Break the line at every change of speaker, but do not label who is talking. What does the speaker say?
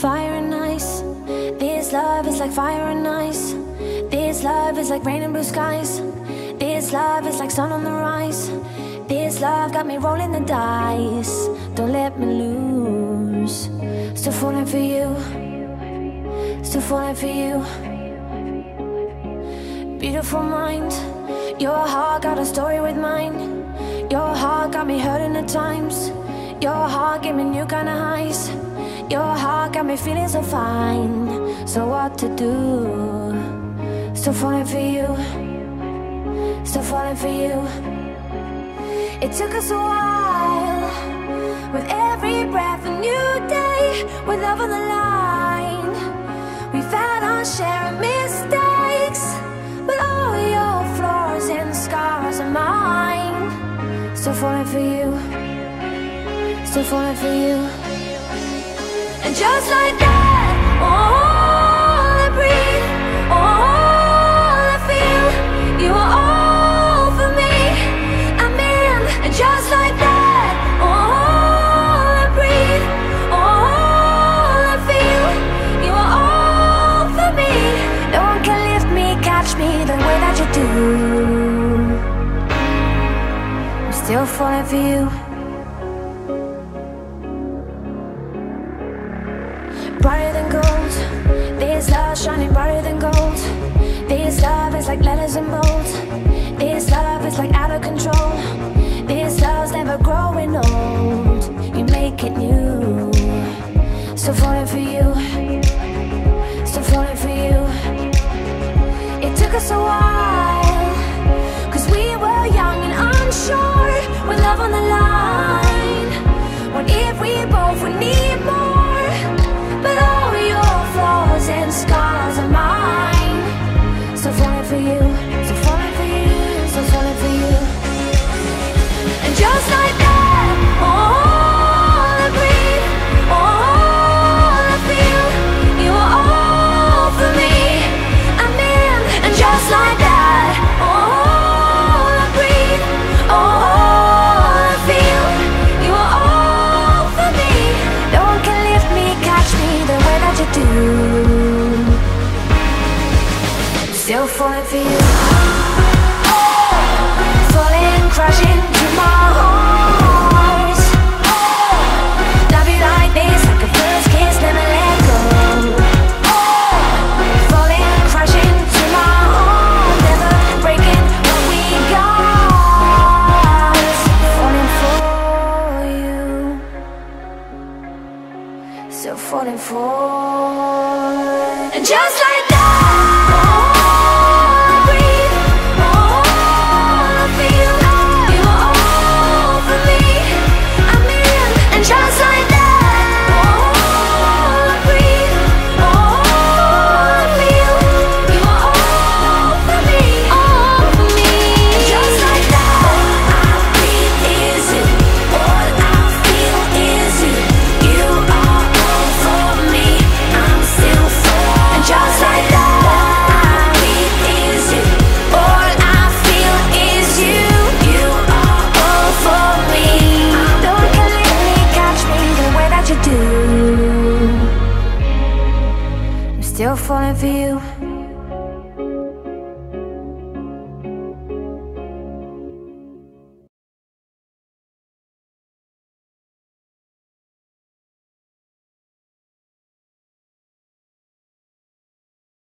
Fire and ice. This love is like fire and ice. This love is like rain and blue skies. This love is like sun on the rise. This love got me rolling the dice. Don't let me lose. Still falling for you. Still falling for you. Beautiful mind. Your heart got a story with mine. Your heart got me hurting at times. Your heart gave me new kind of highs. Your heart got me feeling so fine. So what to do? Still falling for you. Still falling for you. It took us a while. With every breath, a new day. With love on the line. We've had our share of mistakes. But all your flaws and scars are mine. Still falling for you. Still falling for you. And just like that, all I breathe, all I feel, you are all for me. I'm in, and just like that, all I breathe, all I feel, you are all for me. No one can lift me, catch me the way that you do. I'm still falling for you. Brighter than gold. This love shining brighter than gold. This love is like letters in bold. This love is like out of control. This love's never growing old. You make it new. So falling for you. So falling for you. It took us a while. Cause we were young and unsure. With love on the line. What if we both would need you do. Still falling for you. Falling for. And just like of you.